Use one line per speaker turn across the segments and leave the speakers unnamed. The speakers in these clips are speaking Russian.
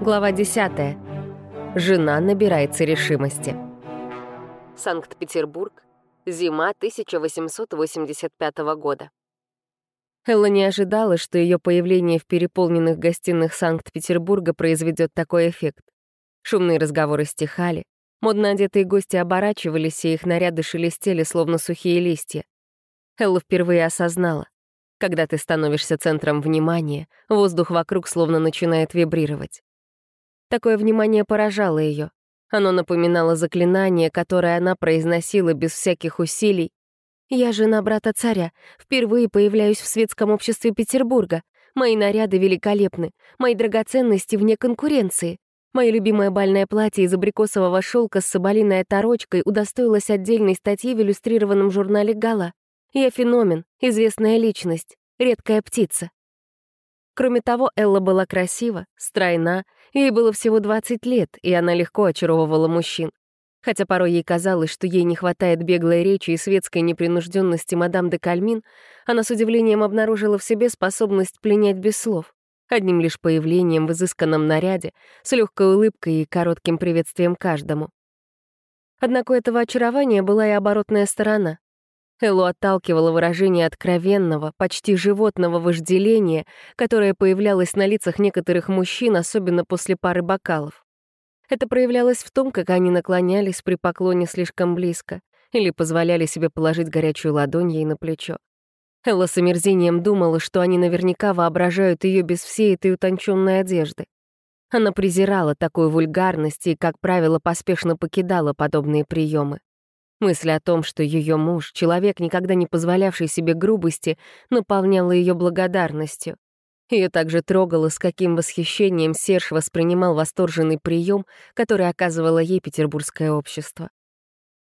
Глава 10. Жена набирается решимости. Санкт-Петербург. Зима 1885 года. Элла не ожидала, что ее появление в переполненных гостиных Санкт-Петербурга произведет такой эффект. Шумные разговоры стихали, модно одетые гости оборачивались, и их наряды шелестели, словно сухие листья. Элла впервые осознала. Когда ты становишься центром внимания, воздух вокруг словно начинает вибрировать. Такое внимание поражало ее. Оно напоминало заклинание, которое она произносила без всяких усилий. «Я жена брата царя. Впервые появляюсь в светском обществе Петербурга. Мои наряды великолепны. Мои драгоценности вне конкуренции. Мое любимое бальное платье из абрикосового шелка с соболиной оторочкой удостоилось отдельной статьи в иллюстрированном журнале «Гала». Я феномен, известная личность, редкая птица. Кроме того, Элла была красива, стройна, ей было всего 20 лет, и она легко очаровывала мужчин. Хотя порой ей казалось, что ей не хватает беглой речи и светской непринужденности мадам де Кальмин, она с удивлением обнаружила в себе способность пленять без слов. Одним лишь появлением в изысканном наряде, с легкой улыбкой и коротким приветствием каждому. Однако этого очарования была и оборотная сторона. Эллу отталкивало выражение откровенного, почти животного вожделения, которое появлялось на лицах некоторых мужчин, особенно после пары бокалов. Это проявлялось в том, как они наклонялись при поклоне слишком близко или позволяли себе положить горячую ладонь ей на плечо. Элла с омерзением думала, что они наверняка воображают ее без всей этой утонченной одежды. Она презирала такую вульгарность и, как правило, поспешно покидала подобные приемы. Мысль о том, что ее муж, человек, никогда не позволявший себе грубости, наполняла ее благодарностью. Ее также трогало, с каким восхищением Серж воспринимал восторженный прием, который оказывало ей петербургское общество.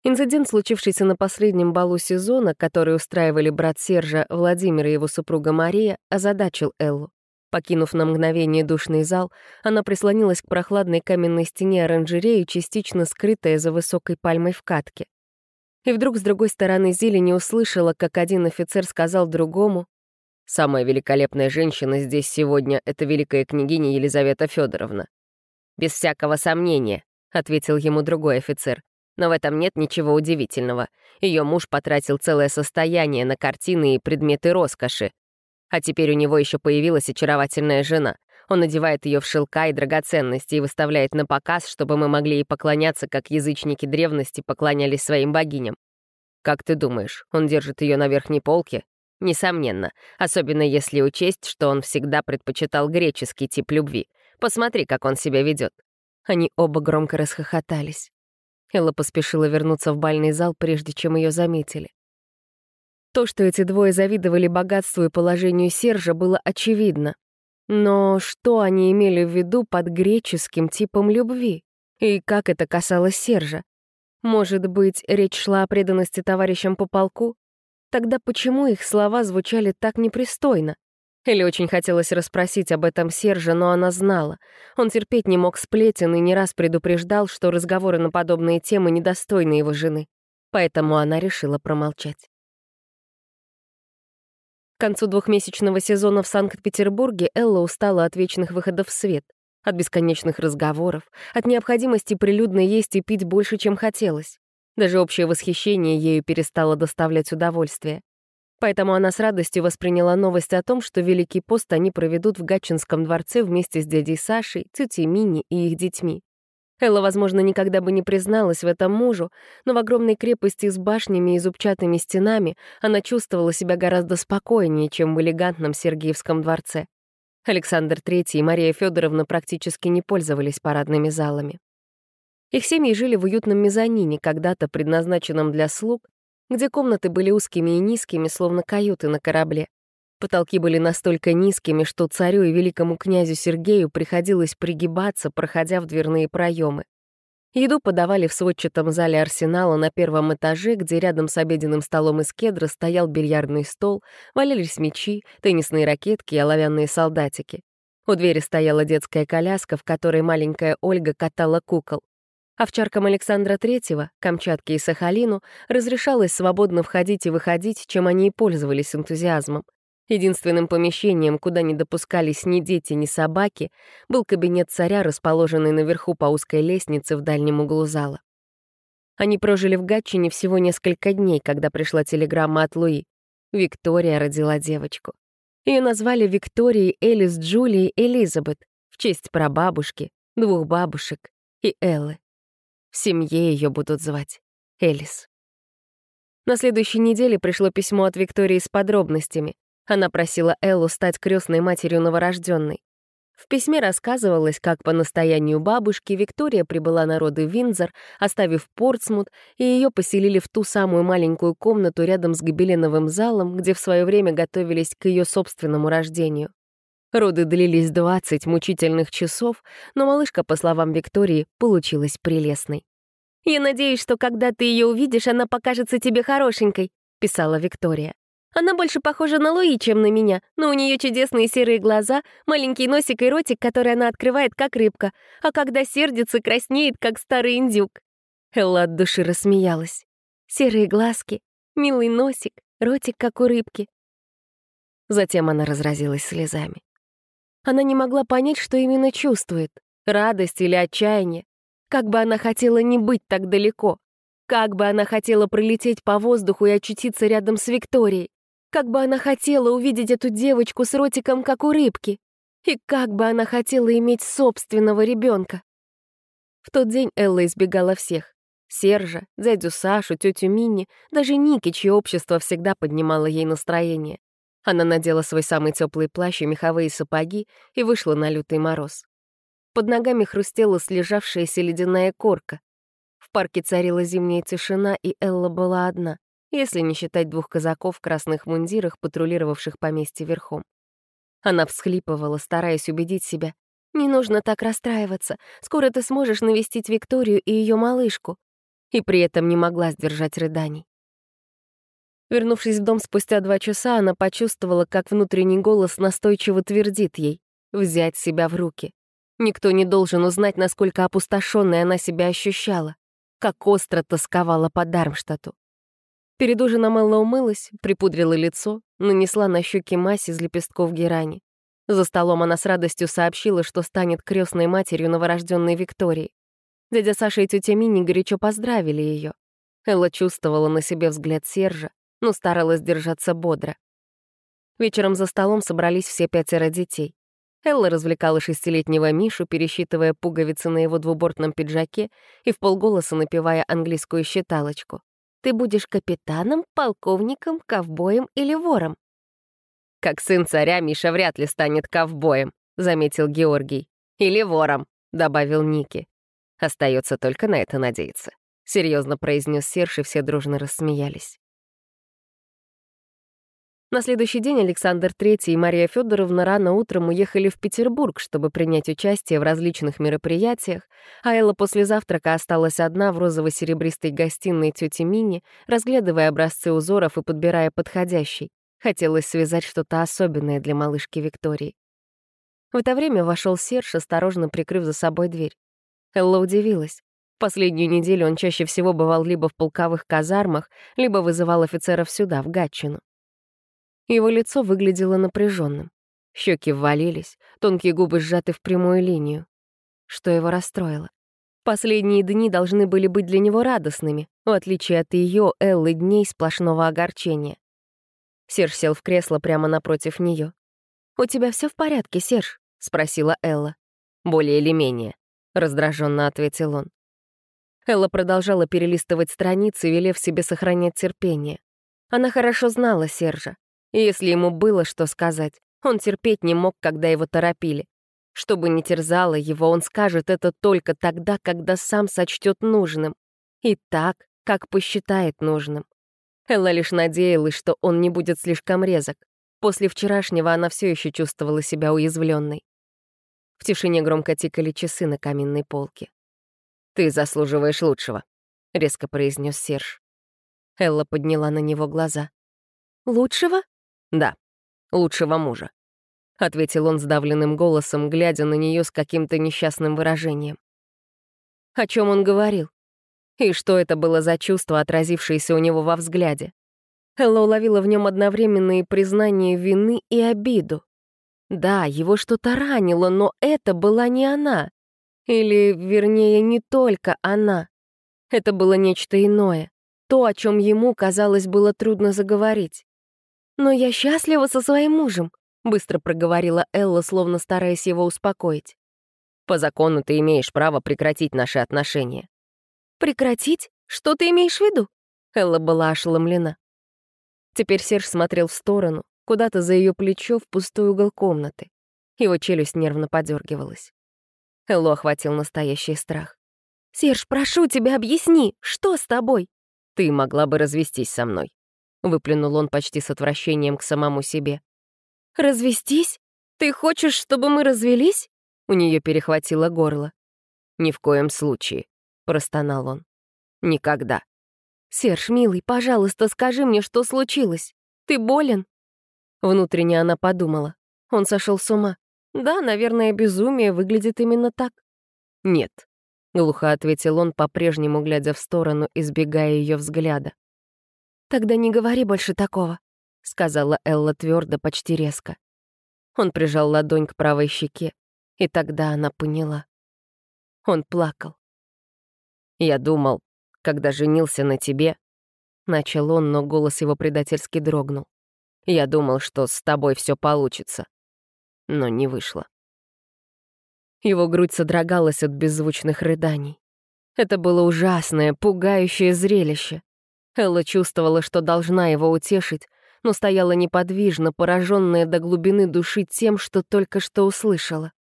Инцидент, случившийся на последнем балу сезона, который устраивали брат Сержа Владимир и его супруга Мария, озадачил Эллу. Покинув на мгновение душный зал, она прислонилась к прохладной каменной стене оранжереи, частично скрытая за высокой пальмой в катке. И вдруг с другой стороны зелени услышала, как один офицер сказал другому, «Самая великолепная женщина здесь сегодня — это великая княгиня Елизавета Федоровна». «Без всякого сомнения», — ответил ему другой офицер. «Но в этом нет ничего удивительного. Ее муж потратил целое состояние на картины и предметы роскоши. А теперь у него еще появилась очаровательная жена. Он надевает ее в шелка и драгоценности и выставляет на показ, чтобы мы могли ей поклоняться, как язычники древности поклонялись своим богиням. Как ты думаешь, он держит ее на верхней полке? Несомненно, особенно если учесть, что он всегда предпочитал греческий тип любви. Посмотри, как он себя ведет. Они оба громко расхохотались. Элла поспешила вернуться в бальный зал, прежде чем ее заметили. То, что эти двое завидовали богатству и положению Сержа, было очевидно. Но что они имели в виду под греческим типом любви? И как это касалось Сержа? Может быть, речь шла о преданности товарищам по полку? Тогда почему их слова звучали так непристойно? Или очень хотелось расспросить об этом Сержа, но она знала. Он терпеть не мог сплетен и не раз предупреждал, что разговоры на подобные темы недостойны его жены. Поэтому она решила промолчать. К концу двухмесячного сезона в Санкт-Петербурге Элла устала от вечных выходов в свет, от бесконечных разговоров, от необходимости прилюдно есть и пить больше, чем хотелось. Даже общее восхищение ею перестало доставлять удовольствие. Поэтому она с радостью восприняла новость о том, что Великий пост они проведут в Гатчинском дворце вместе с дядей Сашей, тетей Мини и их детьми. Элла, возможно, никогда бы не призналась в этом мужу, но в огромной крепости с башнями и зубчатыми стенами она чувствовала себя гораздо спокойнее, чем в элегантном Сергиевском дворце. Александр III и Мария Федоровна практически не пользовались парадными залами. Их семьи жили в уютном мезонине, когда-то предназначенном для слуг, где комнаты были узкими и низкими, словно каюты на корабле. Потолки были настолько низкими, что царю и великому князю Сергею приходилось пригибаться, проходя в дверные проемы. Еду подавали в сводчатом зале арсенала на первом этаже, где рядом с обеденным столом из кедра стоял бильярдный стол, валялись мечи, теннисные ракетки и оловянные солдатики. У двери стояла детская коляска, в которой маленькая Ольга катала кукол. Овчаркам Александра Третьего, Камчатке и Сахалину разрешалось свободно входить и выходить, чем они и пользовались энтузиазмом. Единственным помещением, куда не допускались ни дети, ни собаки, был кабинет царя, расположенный наверху по узкой лестнице в дальнем углу зала. Они прожили в Гатчине всего несколько дней, когда пришла телеграмма от Луи. Виктория родила девочку. Ее назвали Викторией Элис Джулией Элизабет в честь прабабушки, двух бабушек и Эллы. В семье ее будут звать Элис. На следующей неделе пришло письмо от Виктории с подробностями. Она просила Эллу стать крестной матерью новорожденной. В письме рассказывалось, как по настоянию бабушки Виктория прибыла на роды в Виндзор, оставив Портсмут, и ее поселили в ту самую маленькую комнату рядом с гобеленовым залом, где в свое время готовились к ее собственному рождению. Роды длились 20 мучительных часов, но малышка, по словам Виктории, получилась прелестной. «Я надеюсь, что когда ты ее увидишь, она покажется тебе хорошенькой», — писала Виктория. Она больше похожа на Луи, чем на меня, но у нее чудесные серые глаза, маленький носик и ротик, который она открывает, как рыбка, а когда сердится, краснеет, как старый индюк. Элла от души рассмеялась. Серые глазки, милый носик, ротик, как у рыбки. Затем она разразилась слезами. Она не могла понять, что именно чувствует — радость или отчаяние. Как бы она хотела не быть так далеко. Как бы она хотела пролететь по воздуху и очутиться рядом с Викторией. Как бы она хотела увидеть эту девочку с ротиком, как у рыбки. И как бы она хотела иметь собственного ребенка. В тот день Элла избегала всех. Сержа, дядю Сашу, тетю Минни, даже Ники, чье общество всегда поднимало ей настроение. Она надела свой самый теплый плащ и меховые сапоги и вышла на лютый мороз. Под ногами хрустела слежавшаяся ледяная корка. В парке царила зимняя тишина, и Элла была одна, если не считать двух казаков в красных мундирах, патрулировавших поместье верхом. Она всхлипывала, стараясь убедить себя. «Не нужно так расстраиваться. Скоро ты сможешь навестить Викторию и ее малышку». И при этом не могла сдержать рыданий. Вернувшись в дом спустя два часа, она почувствовала, как внутренний голос настойчиво твердит ей «взять себя в руки». Никто не должен узнать, насколько опустошенной она себя ощущала, как остро тосковала по Дармштадту. Перед ужином Элла умылась, припудрила лицо, нанесла на щеки мазь из лепестков герани. За столом она с радостью сообщила, что станет крестной матерью новорожденной Виктории. Дядя Саша и тетя Мини горячо поздравили ее. Элла чувствовала на себе взгляд Сержа, но старалась держаться бодро. Вечером за столом собрались все пятеро детей. Элла развлекала шестилетнего Мишу, пересчитывая пуговицы на его двубортном пиджаке и в полголоса напевая английскую считалочку. «Ты будешь капитаном, полковником, ковбоем или вором?» «Как сын царя, Миша вряд ли станет ковбоем», — заметил Георгий. «Или вором», — добавил Ники. «Остается только на это надеяться», — серьезно произнес Серж, и все дружно рассмеялись. На следующий день Александр III и Мария Федоровна рано утром уехали в Петербург, чтобы принять участие в различных мероприятиях, а Элла после завтрака осталась одна в розово-серебристой гостиной тети Мини, разглядывая образцы узоров и подбирая подходящий. Хотелось связать что-то особенное для малышки Виктории. В это время вошел Серж, осторожно прикрыв за собой дверь. Элла удивилась. Последнюю неделю он чаще всего бывал либо в полковых казармах, либо вызывал офицеров сюда, в Гатчину. Его лицо выглядело напряженным. Щеки ввалились, тонкие губы сжаты в прямую линию. Что его расстроило? Последние дни должны были быть для него радостными, в отличие от ее, Эллы, дней сплошного огорчения. Серж сел в кресло прямо напротив нее. «У тебя все в порядке, Серж?» — спросила Элла. «Более или менее», — раздраженно ответил он. Элла продолжала перелистывать страницы, велев себе сохранять терпение. Она хорошо знала Сержа. И если ему было что сказать, он терпеть не мог, когда его торопили. Что бы ни терзало его, он скажет это только тогда, когда сам сочтет нужным. И так, как посчитает нужным. Элла лишь надеялась, что он не будет слишком резок. После вчерашнего она все еще чувствовала себя уязвленной. В тишине громко тикали часы на каминной полке. «Ты заслуживаешь лучшего», — резко произнес Серж. Элла подняла на него глаза. «Лучшего?» «Да, лучшего мужа», — ответил он сдавленным голосом, глядя на нее с каким-то несчастным выражением. О чем он говорил? И что это было за чувство, отразившееся у него во взгляде? Элла уловила в нем одновременные признание вины и обиду. Да, его что-то ранило, но это была не она. Или, вернее, не только она. Это было нечто иное. То, о чем ему, казалось, было трудно заговорить. «Но я счастлива со своим мужем», — быстро проговорила Элла, словно стараясь его успокоить.
«По закону ты имеешь право прекратить наши отношения».
«Прекратить? Что ты имеешь в виду?» Элла была ошеломлена. Теперь Серж смотрел в сторону, куда-то за ее плечо в пустой угол комнаты. Его челюсть нервно подергивалась. Эллу охватил настоящий страх. «Серж, прошу тебя, объясни, что с тобой?»
«Ты могла бы развестись со мной», — выплюнул он почти с отвращением к самому себе.
«Развестись? Ты хочешь, чтобы мы развелись?» У нее перехватило горло.
«Ни в коем случае», — простонал он. «Никогда».
«Серж, милый, пожалуйста, скажи мне, что случилось. Ты болен?» Внутренне она подумала. Он сошел с ума. Да, наверное, безумие выглядит именно так.
«Нет», — глухо ответил он, по-прежнему глядя в сторону, избегая ее взгляда.
«Тогда не говори больше такого», — сказала Элла твердо, почти резко. Он прижал ладонь к правой щеке, и тогда она поняла. Он плакал.
«Я думал, когда женился на тебе...» Начал он, но голос его предательски дрогнул. «Я думал, что с тобой все получится но не вышло.
Его грудь содрогалась от беззвучных рыданий. Это было ужасное, пугающее зрелище. Элла чувствовала, что должна его утешить, но стояла неподвижно, пораженная до глубины души тем, что только что услышала.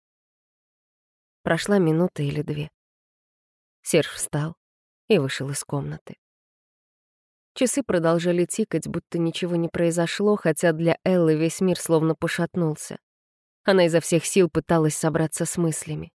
Прошла минута или две. Серж встал и вышел из комнаты. Часы продолжали тикать, будто ничего не произошло, хотя для Эллы весь мир словно пошатнулся. Она изо всех сил пыталась собраться с мыслями.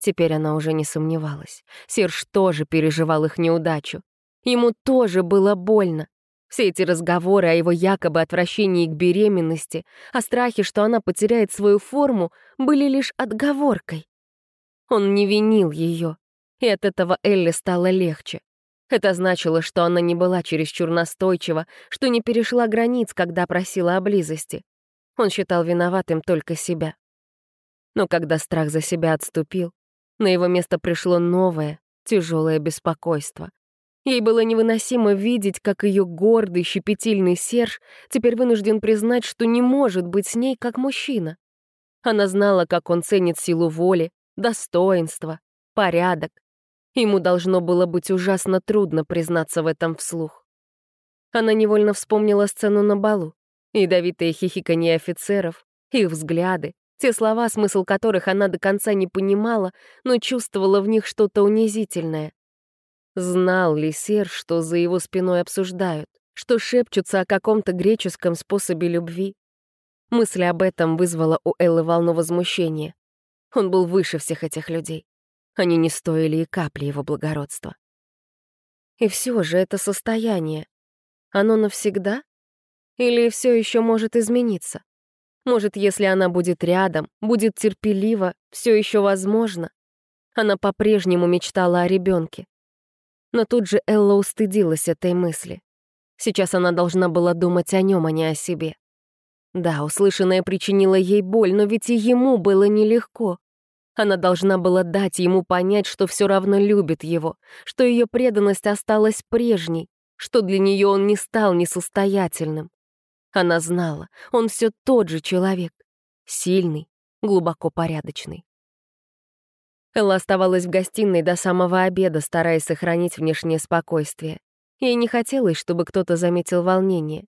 Теперь она уже не сомневалась. Серж тоже переживал их неудачу. Ему тоже было больно. Все эти разговоры о его якобы отвращении к беременности, о страхе, что она потеряет свою форму, были лишь отговоркой. Он не винил ее, и от этого Элли стало легче. Это значило, что она не была чересчур настойчива, что не перешла границ, когда просила о близости. Он считал виноватым только себя. Но когда страх за себя отступил, на его место пришло новое, тяжелое беспокойство. Ей было невыносимо видеть, как ее гордый, щепетильный Серж теперь вынужден признать, что не может быть с ней как мужчина. Она знала, как он ценит силу воли, достоинство, порядок. Ему должно было быть ужасно трудно признаться в этом вслух. Она невольно вспомнила сцену на балу. Ядовитые хихиканье офицеров, их взгляды, те слова, смысл которых она до конца не понимала, но чувствовала в них что-то унизительное. Знал ли Сер, что за его спиной обсуждают, что шепчутся о каком-то греческом способе любви? Мысль об этом вызвала у Эллы волну возмущения. Он был выше всех этих людей. Они не стоили и капли его благородства. И все же это состояние, оно навсегда? Или все еще может измениться? Может, если она будет рядом, будет терпелива, все еще возможно? Она по-прежнему мечтала о ребенке. Но тут же Элла устыдилась этой мысли. Сейчас она должна была думать о нем, а не о себе. Да, услышанное причинило ей боль, но ведь и ему было нелегко. Она должна была дать ему понять, что все равно любит его, что ее преданность осталась прежней, что для нее он не стал несостоятельным. Она знала, он все тот же человек. Сильный, глубоко порядочный. Элла оставалась в гостиной до самого обеда, стараясь сохранить внешнее спокойствие. Ей не хотелось, чтобы кто-то заметил волнение.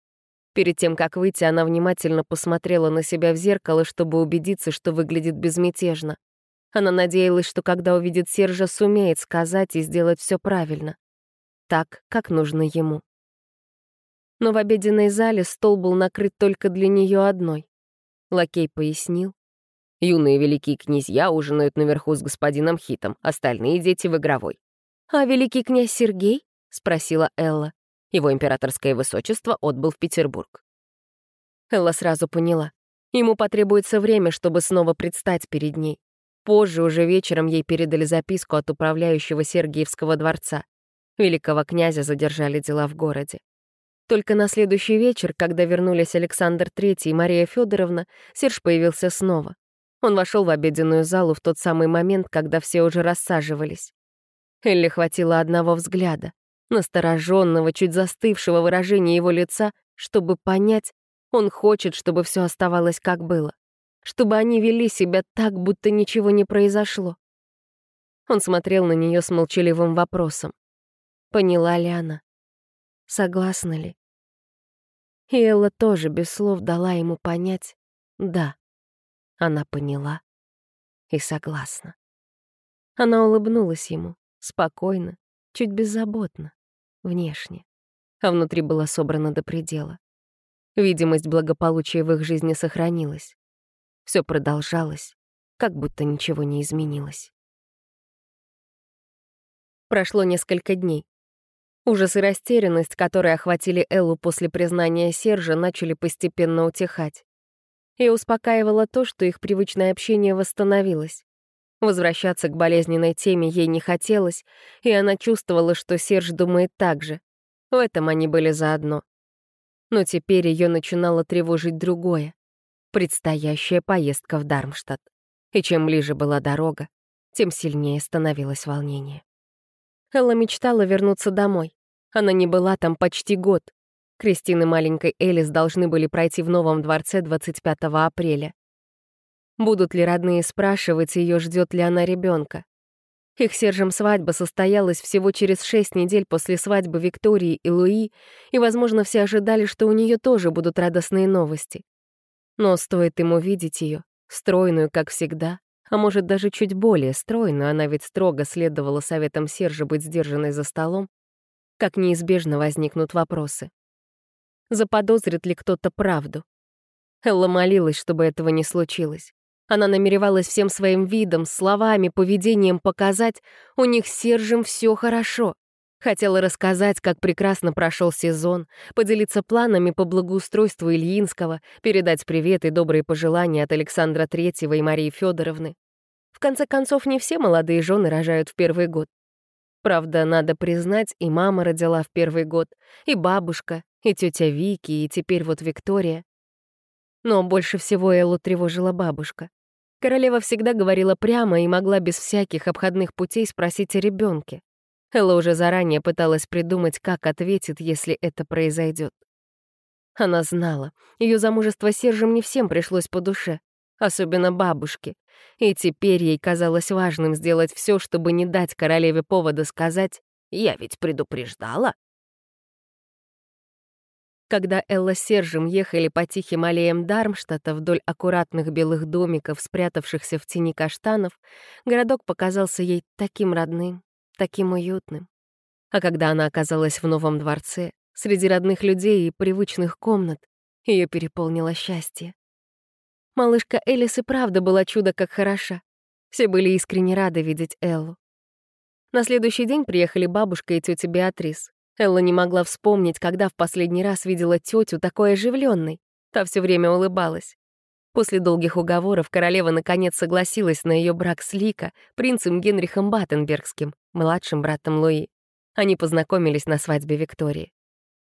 Перед тем, как выйти, она внимательно посмотрела на себя в зеркало, чтобы убедиться, что выглядит безмятежно. Она надеялась, что когда увидит Сержа, сумеет сказать и сделать все правильно. Так, как нужно ему но в обеденной зале стол был накрыт только для нее одной. Лакей пояснил.
«Юные великие князья ужинают наверху с господином Хитом, остальные дети в игровой».
«А великий князь Сергей?» — спросила Элла.
Его императорское высочество отбыл в Петербург.
Элла сразу поняла. Ему потребуется время, чтобы снова предстать перед ней. Позже, уже вечером, ей передали записку от управляющего Сергиевского дворца. Великого князя задержали дела в городе. Только на следующий вечер, когда вернулись Александр Третий и Мария Федоровна, Серж появился снова. Он вошел в обеденную залу в тот самый момент, когда все уже рассаживались. Элли хватило одного взгляда, настороженного, чуть застывшего выражения его лица, чтобы понять, он хочет, чтобы все оставалось как было, чтобы они вели себя так, будто ничего не произошло. Он смотрел на нее с молчаливым вопросом. Поняла ли она? Согласна ли? И Элла тоже без слов дала ему понять «да». Она поняла и согласна. Она улыбнулась ему, спокойно, чуть беззаботно, внешне, а внутри была собрана до предела. Видимость благополучия в их жизни сохранилась. Все продолжалось, как будто ничего не изменилось. Прошло несколько дней. Ужас и растерянность, которые охватили Эллу после признания Сержа, начали постепенно утихать. И успокаивало то, что их привычное общение восстановилось. Возвращаться к болезненной теме ей не хотелось, и она чувствовала, что Серж думает так же. В этом они были заодно. Но теперь ее начинало тревожить другое — предстоящая поездка в Дармштадт. И чем ближе была дорога, тем сильнее становилось волнение. Элла мечтала вернуться домой. Она не была там почти год. Кристины маленькой Элис должны были пройти в новом дворце 25 апреля. Будут ли родные спрашивать ее, ждет ли она ребенка? Их Сержем свадьба состоялась всего через шесть недель после свадьбы Виктории и Луи, и, возможно, все ожидали, что у нее тоже будут радостные новости. Но стоит им увидеть ее, стройную, как всегда, а может, даже чуть более стройную, она ведь строго следовала советам Сержа быть сдержанной за столом, как неизбежно возникнут вопросы. Заподозрит ли кто-то правду? Элла молилась, чтобы этого не случилось. Она намеревалась всем своим видом, словами, поведением показать, у них с Сержем все хорошо. Хотела рассказать, как прекрасно прошел сезон, поделиться планами по благоустройству Ильинского, передать привет и добрые пожелания от Александра Третьего и Марии Федоровны. В конце концов, не все молодые жены рожают в первый год. Правда, надо признать, и мама родила в первый год, и бабушка, и тетя Вики, и теперь вот Виктория. Но больше всего Эллу тревожила бабушка. Королева всегда говорила прямо и могла без всяких обходных путей спросить о ребенке. Элла уже заранее пыталась придумать, как ответит, если это произойдет. Она знала, ее замужество Сержем не всем пришлось по душе, особенно бабушке. И теперь ей казалось важным сделать все, чтобы не дать королеве повода сказать «Я ведь предупреждала». Когда Элла с Сержем ехали по тихим аллеям Дармштадта вдоль аккуратных белых домиков, спрятавшихся в тени каштанов, городок показался ей таким родным, таким уютным. А когда она оказалась в новом дворце, среди родных людей и привычных комнат, ее переполнило счастье. Малышка Элис и правда была чудо как хороша. Все были искренне рады видеть Эллу. На следующий день приехали бабушка и тетя Беатрис. Элла не могла вспомнить, когда в последний раз видела тетю такой оживленной. Та все время улыбалась. После долгих уговоров королева наконец согласилась на ее брак с Лика, принцем Генрихом Баттенбергским, младшим братом Луи. Они познакомились на свадьбе Виктории.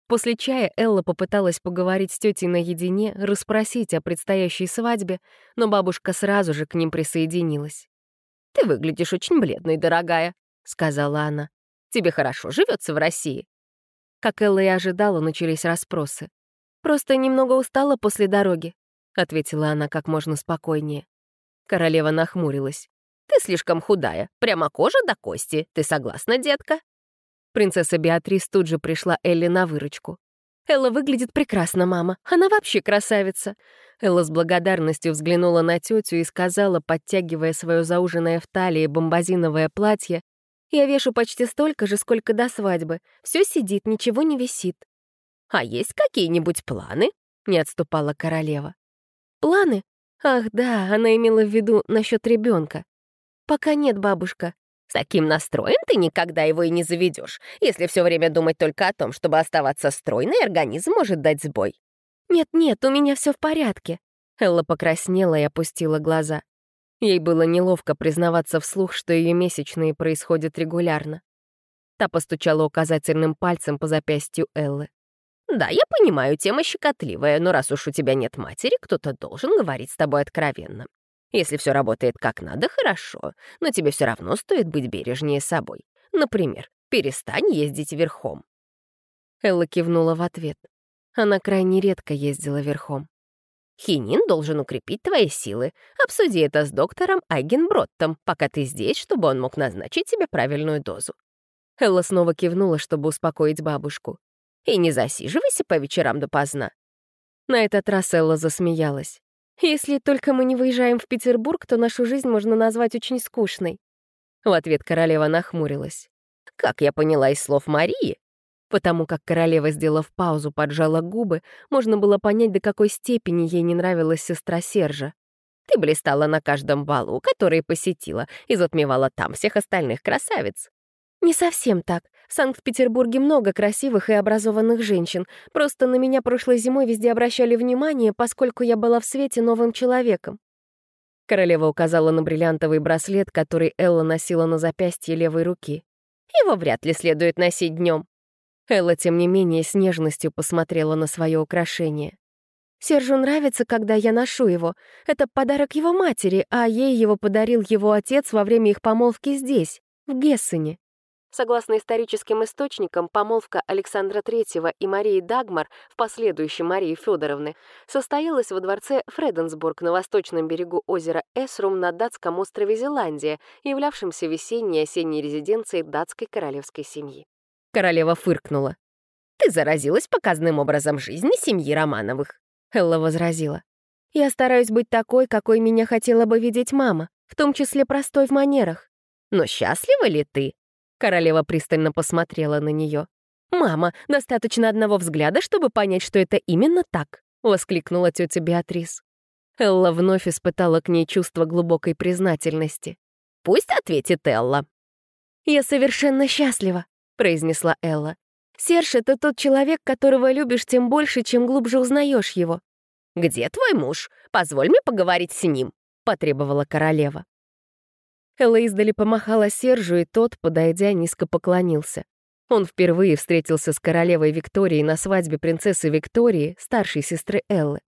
После чая Элла попыталась поговорить с тетей наедине, расспросить о предстоящей свадьбе, но бабушка сразу же к ним присоединилась. «Ты выглядишь очень бледной, дорогая», — сказала она. «Тебе хорошо живется в России?» Как Элла и ожидала, начались расспросы. «Просто немного устала после дороги. — ответила она как можно спокойнее. Королева нахмурилась. «Ты слишком худая, прямо кожа до кости. Ты согласна, детка?» Принцесса Беатрис тут же пришла Элли на выручку. «Элла выглядит прекрасно, мама. Она вообще красавица». Элла с благодарностью взглянула на тетю и сказала, подтягивая свое зауженное в талии бомбазиновое платье, «Я вешу почти столько же, сколько до свадьбы. Все сидит, ничего не висит». «А есть какие-нибудь планы?» — не отступала королева. Планы? Ах, да, она имела в виду насчет ребенка. Пока нет, бабушка. С таким настроем ты никогда его и не заведешь. Если все время думать только о том, чтобы оставаться стройной, организм может дать сбой. Нет-нет, у меня все в порядке. Элла покраснела и опустила глаза. Ей было неловко признаваться вслух, что ее месячные происходят регулярно. Та постучала указательным пальцем по запястью Эллы.
Да, я понимаю, тема щекотливая, но раз уж у тебя нет матери, кто-то должен говорить с тобой откровенно. Если все работает как надо, хорошо, но тебе все равно стоит быть бережнее собой. Например, перестань ездить верхом.
Элла кивнула в ответ. Она крайне редко ездила верхом.
Хинин должен укрепить твои силы. Обсуди это с доктором Айгенброттом, пока ты здесь, чтобы он мог назначить тебе правильную дозу.
Элла снова кивнула, чтобы успокоить бабушку.
И не засиживайся по вечерам допоздна.
На этот раз Элла засмеялась. «Если только мы не выезжаем в Петербург, то нашу жизнь можно назвать очень скучной». В ответ королева нахмурилась.
«Как я поняла из слов Марии,
Потому как королева, сделав паузу, поджала губы, можно было понять, до какой степени ей не нравилась сестра Сержа.
«Ты блистала на каждом балу, который посетила, и затмевала там всех остальных красавиц».
«Не совсем так. В Санкт-Петербурге много красивых и образованных женщин. Просто на меня прошлой зимой везде обращали внимание, поскольку я была в свете новым человеком». Королева указала на бриллиантовый браслет, который Элла носила на запястье левой руки.
«Его вряд ли следует носить днем.
Элла, тем не менее, с нежностью посмотрела на свое украшение. «Сержу нравится, когда я ношу его. Это подарок его матери, а ей его подарил его отец во время их помолвки здесь, в Гессене». Согласно историческим источникам, помолвка Александра III и Марии Дагмар, в последующем Марии Федоровны, состоялась во дворце Фреденсбург на восточном берегу озера Эсрум на датском острове Зеландия, являвшемся весенней и осенней резиденцией датской королевской семьи.
Королева фыркнула. «Ты заразилась показанным образом жизни семьи Романовых», —
Элла возразила. «Я стараюсь быть такой, какой меня хотела бы видеть мама, в том числе простой в манерах».
«Но счастлива ли ты?»
Королева пристально посмотрела на нее. «Мама, достаточно одного взгляда, чтобы понять, что это именно так», — воскликнула тетя Беатрис. Элла вновь испытала к ней чувство глубокой признательности.
«Пусть ответит Элла».
«Я совершенно счастлива», произнесла Элла. «Серж — это тот человек, которого любишь тем больше, чем глубже узнаешь его».
«Где твой муж? Позволь мне поговорить с ним», — потребовала королева.
Элла издали помахала Сержу, и тот, подойдя, низко поклонился. Он впервые встретился с королевой Викторией на свадьбе принцессы Виктории, старшей сестры Эллы.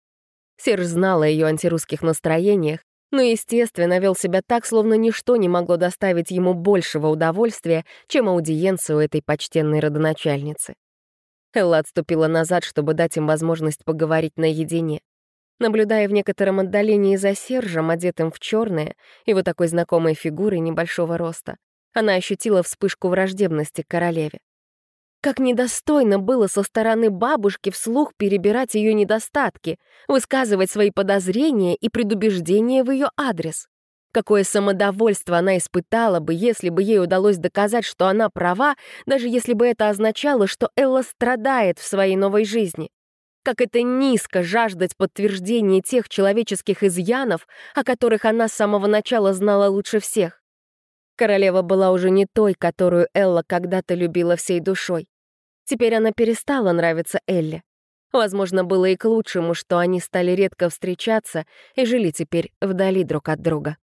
Серж знал о ее антирусских настроениях но, естественно, вел себя так, словно ничто не могло доставить ему большего удовольствия, чем аудиенция у этой почтенной родоначальницы. Элла отступила назад, чтобы дать им возможность поговорить наедине. Наблюдая в некотором отдалении за Сержем, одетым в черное, его такой знакомой фигурой небольшого роста, она ощутила вспышку враждебности к королеве. Как недостойно было со стороны бабушки вслух перебирать ее недостатки, высказывать свои подозрения и предубеждения в ее адрес. Какое самодовольство она испытала бы, если бы ей удалось доказать, что она права, даже если бы это означало, что Элла страдает в своей новой жизни. Как это низко жаждать подтверждения тех человеческих изъянов, о которых она с самого начала знала лучше всех. Королева была уже не той, которую Элла когда-то любила всей душой. Теперь она перестала нравиться Элле. Возможно, было и к лучшему, что они стали редко встречаться и жили теперь вдали друг от друга.